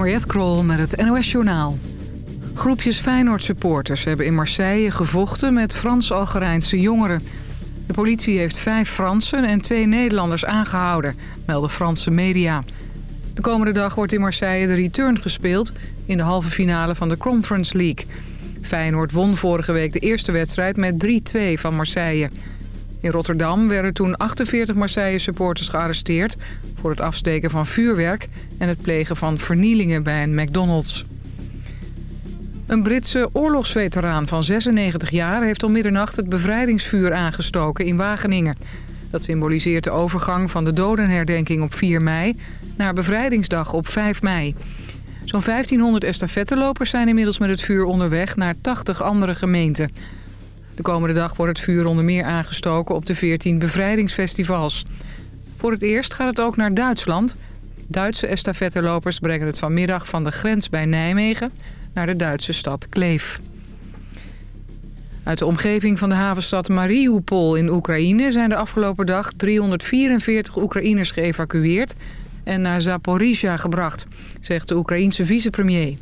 Mariette Krol met het NOS Journaal. Groepjes Feyenoord-supporters hebben in Marseille gevochten met Frans-Algerijnse jongeren. De politie heeft vijf Fransen en twee Nederlanders aangehouden, melden Franse media. De komende dag wordt in Marseille de return gespeeld in de halve finale van de Conference League. Feyenoord won vorige week de eerste wedstrijd met 3-2 van Marseille. In Rotterdam werden toen 48 Marseille-supporters gearresteerd... voor het afsteken van vuurwerk en het plegen van vernielingen bij een McDonald's. Een Britse oorlogsveteraan van 96 jaar heeft om middernacht het bevrijdingsvuur aangestoken in Wageningen. Dat symboliseert de overgang van de dodenherdenking op 4 mei naar bevrijdingsdag op 5 mei. Zo'n 1500 estafettelopers zijn inmiddels met het vuur onderweg naar 80 andere gemeenten. De komende dag wordt het vuur onder meer aangestoken op de 14 bevrijdingsfestivals. Voor het eerst gaat het ook naar Duitsland. Duitse estafettelopers brengen het vanmiddag van de grens bij Nijmegen naar de Duitse stad Kleef. Uit de omgeving van de havenstad Mariupol in Oekraïne... zijn de afgelopen dag 344 Oekraïners geëvacueerd... en naar Zaporizhia gebracht, zegt de Oekraïense vicepremier.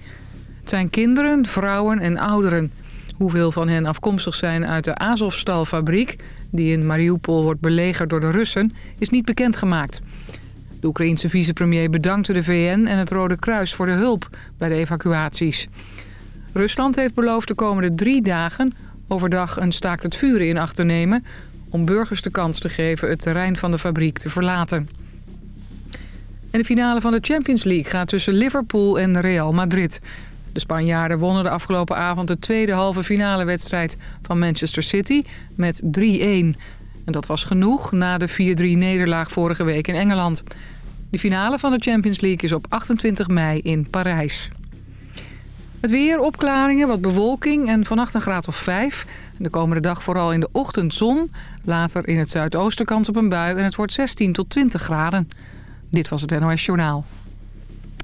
Het zijn kinderen, vrouwen en ouderen. Hoeveel van hen afkomstig zijn uit de Azovstal-fabriek... die in Mariupol wordt belegerd door de Russen, is niet bekendgemaakt. De Oekraïense vicepremier bedankte de VN en het Rode Kruis voor de hulp bij de evacuaties. Rusland heeft beloofd de komende drie dagen overdag een staakt het vuren in acht te nemen... om burgers de kans te geven het terrein van de fabriek te verlaten. En de finale van de Champions League gaat tussen Liverpool en Real Madrid. De Spanjaarden wonnen de afgelopen avond de tweede halve finale wedstrijd van Manchester City met 3-1. En dat was genoeg na de 4-3 nederlaag vorige week in Engeland. De finale van de Champions League is op 28 mei in Parijs. Het weer, opklaringen, wat bewolking en vannacht een graad of 5. De komende dag vooral in de ochtend zon. Later in het zuidoosten kans op een bui en het wordt 16 tot 20 graden. Dit was het NOS Journaal.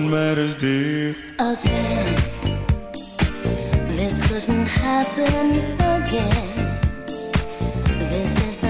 What matters, dear? Again. This couldn't happen again. This is that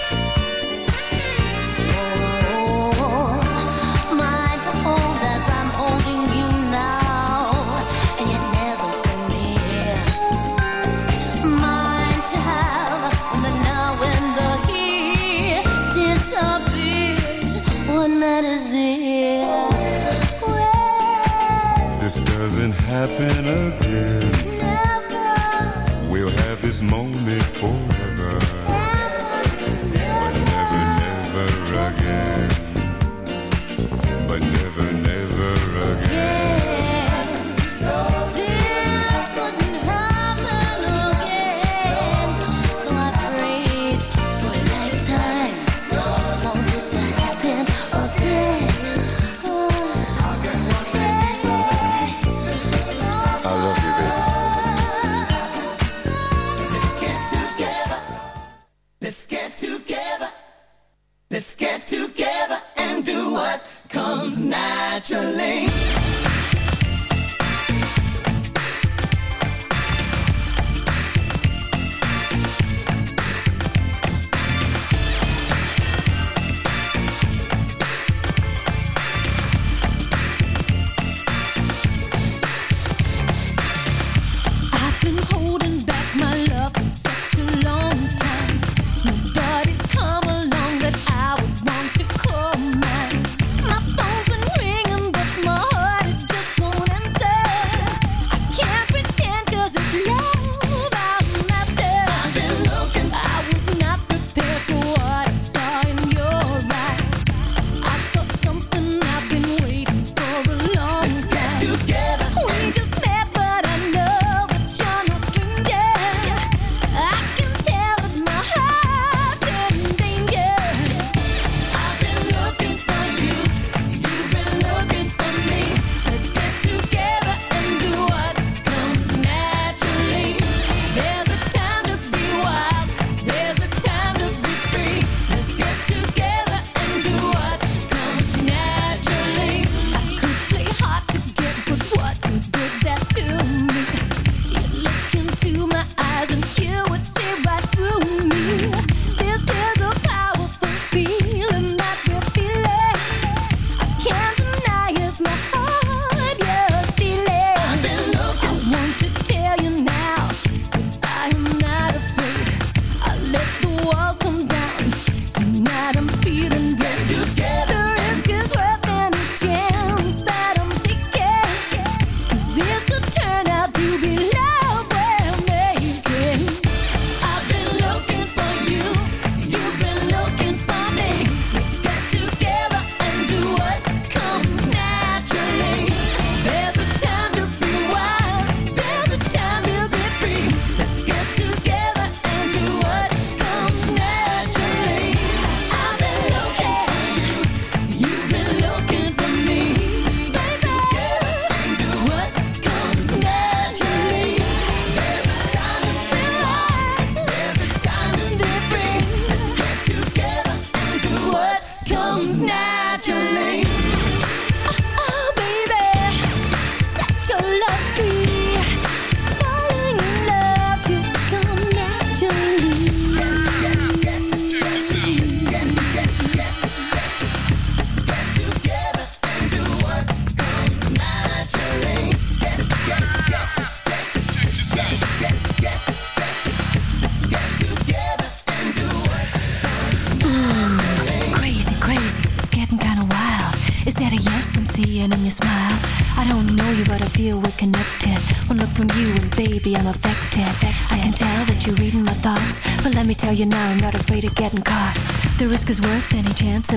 But never, never again. Yeah. Naturally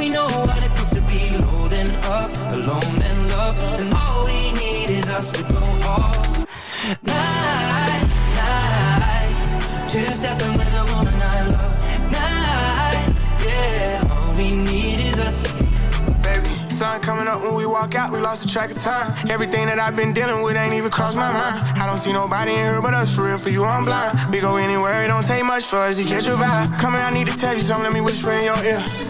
we know what it feels to be low then up, alone then love, and all we need is us to go all night, night. Two stepping with a woman I love, night, yeah. All we need is us. baby. Sun coming up when we walk out, we lost the track of time. Everything that I've been dealing with ain't even crossed my mind. I don't see nobody in here but us, for real, for you, I'm blind. We go anywhere, it don't take much for us to catch your vibe. Here, I need to tell you something, let me whisper in your ear.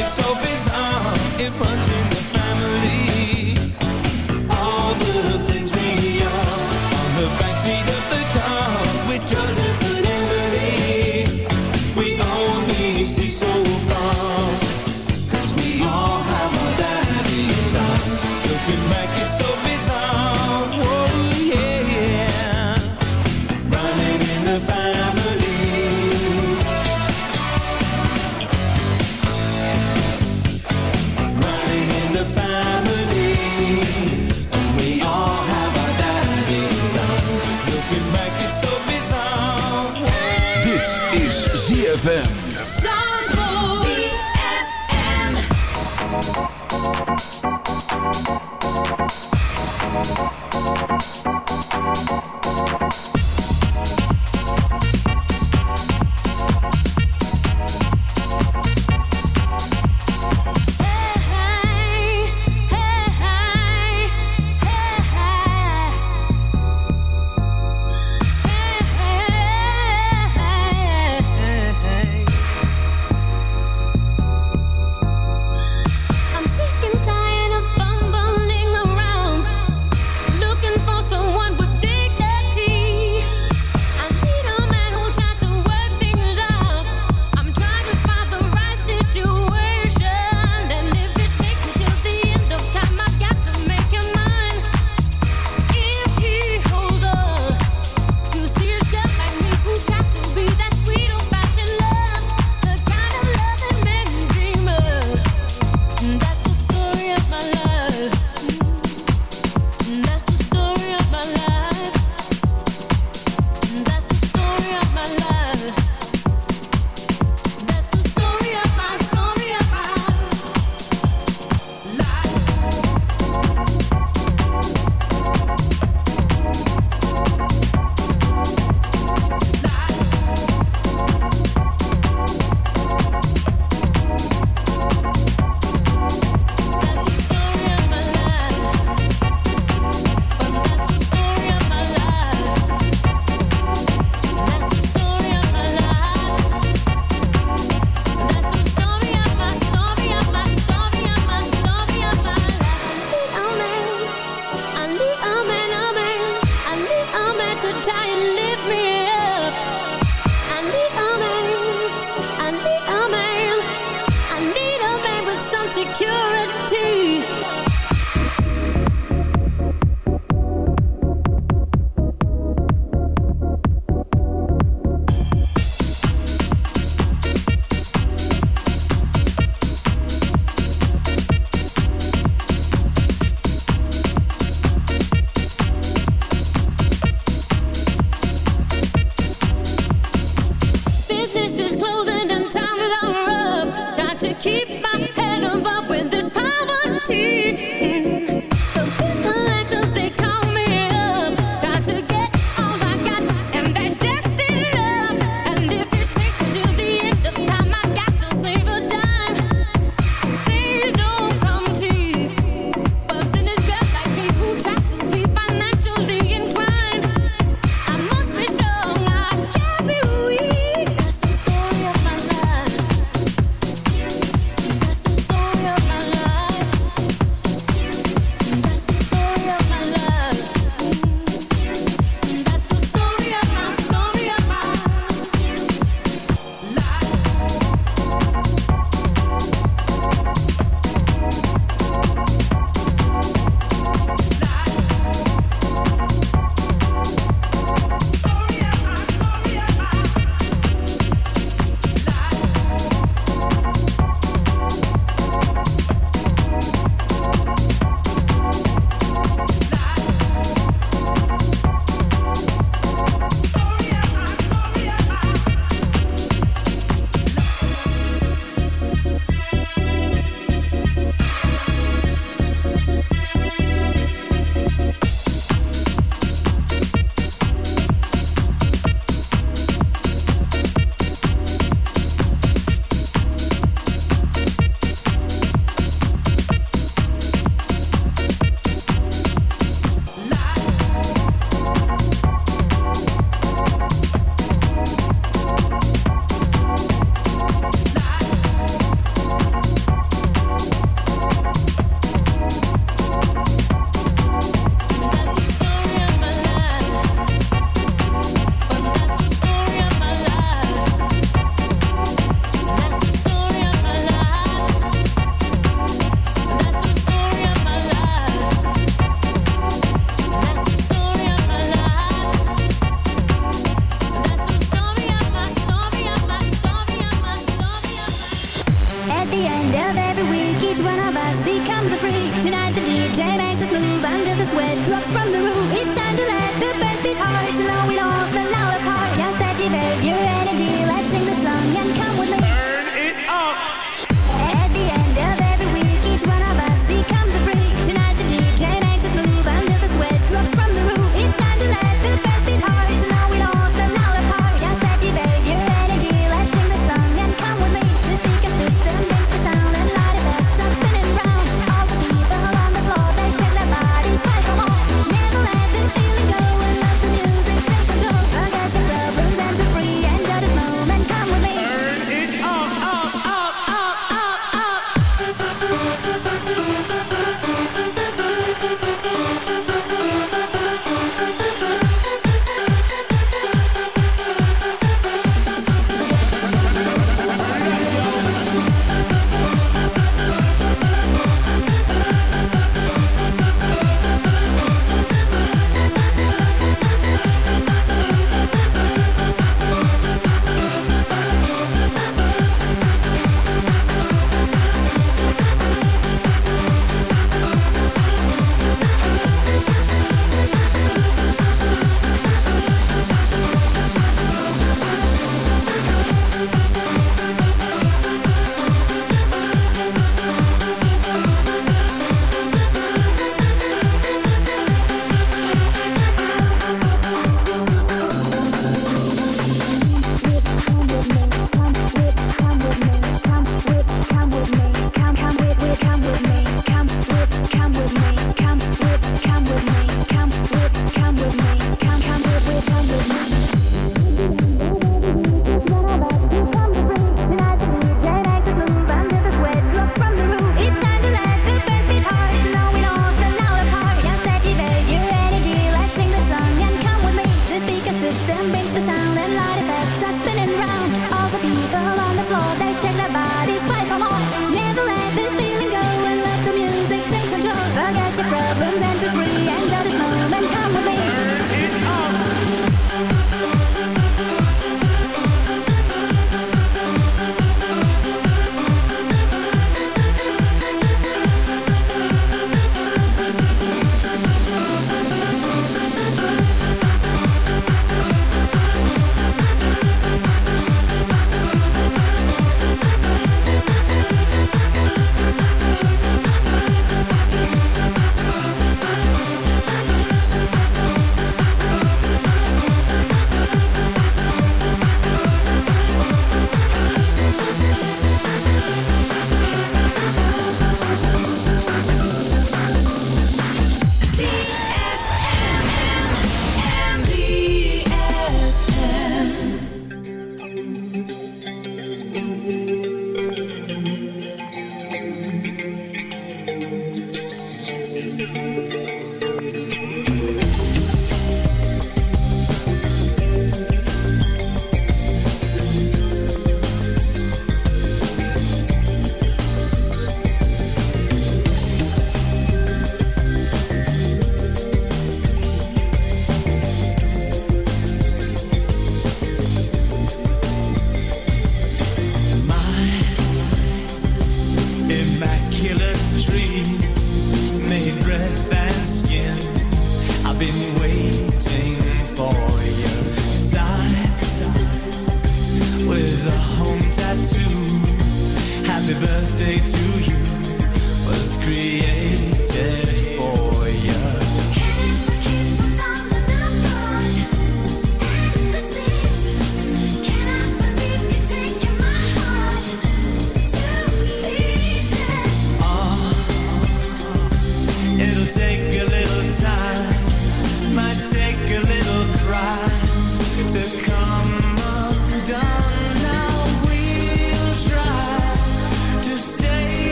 it's so bizarre. It runs in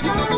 什？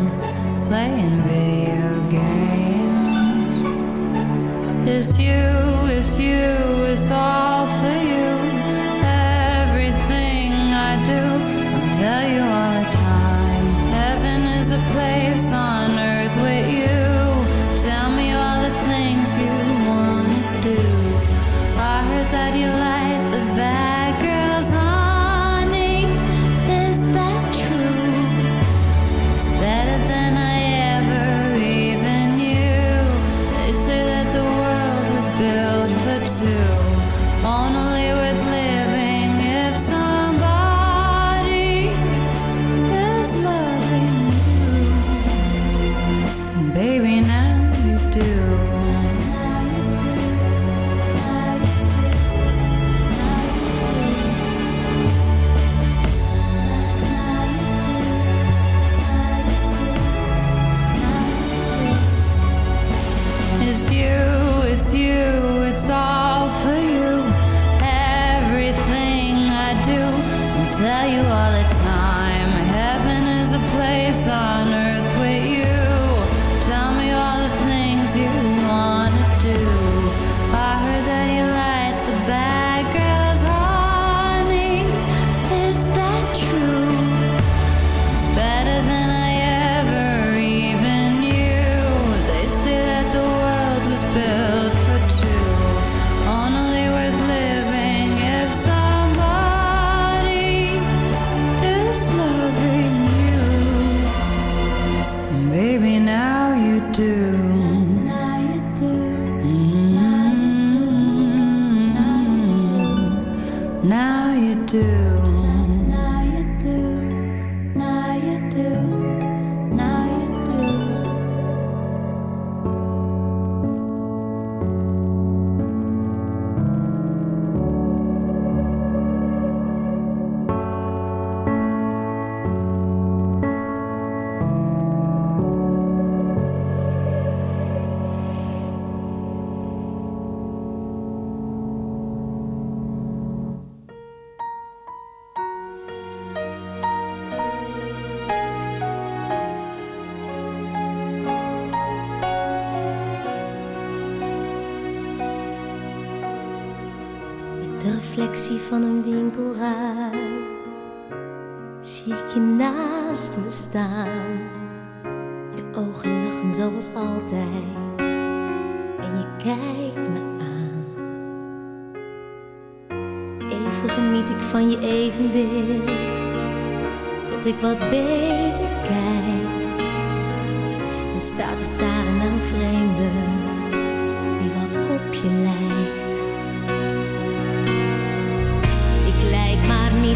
Playing video games. It's you, it's you, it's all for you.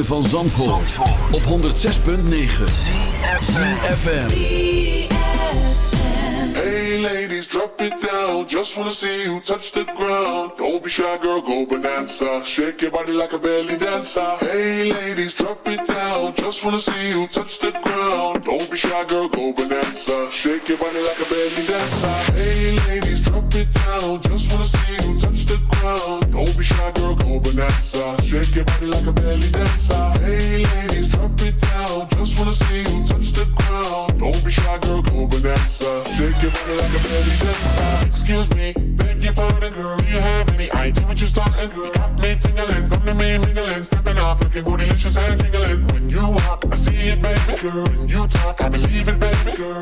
Van Zandvoort, op 106.9 CFFM Hey ladies, drop it down. Just wanna see you touch the ground. Don't be shy, girl, go bonanza. Shake your body like a belly dancer. Hey ladies, drop it down. Just wanna see you touch the ground. Don't be shy, girl, go bonanza. Shake your body like a belly dancer. Hey ladies, drop it down. Just wanna see you Don't be shy, girl, go bonanza. Shake your body like a belly dancer. Hey ladies, drop it down. Just wanna see you touch the ground. Don't be shy, girl, go bonanza. Shake your body like a belly dancer. Excuse me, beg your pardon, girl. Do you have any idea what you're starting, girl? You got me tingling, come to me mingling, stepping off, looking bootylicious and jingling. When you walk, I see it, baby girl. When you talk, I believe it, baby girl.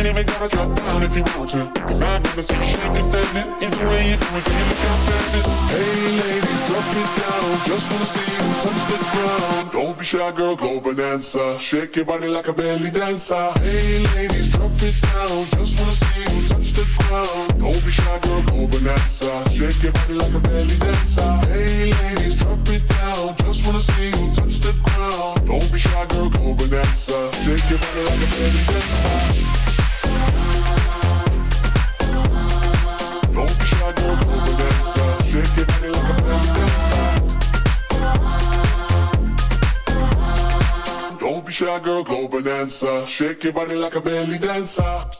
Ain't even gotta drop down if you want to. Cause I've never seen you shaking standing. Either way you do it, can you look outstanding? Hey ladies, drop it down. Just wanna see you touch the ground. Don't be shy, girl, go bonanza. Shake your body like a belly dancer. Hey ladies, drop it down. Just wanna see you touch the ground. Don't be shy, girl, go bonanza. Shake your body like a belly dancer. Hey ladies, drop it down. Just wanna see you touch the ground. Don't be shy, girl, go bonanza. Shake your body like a belly dancer. Shy, girl, go bonanza. Shake your body like a belly dancer.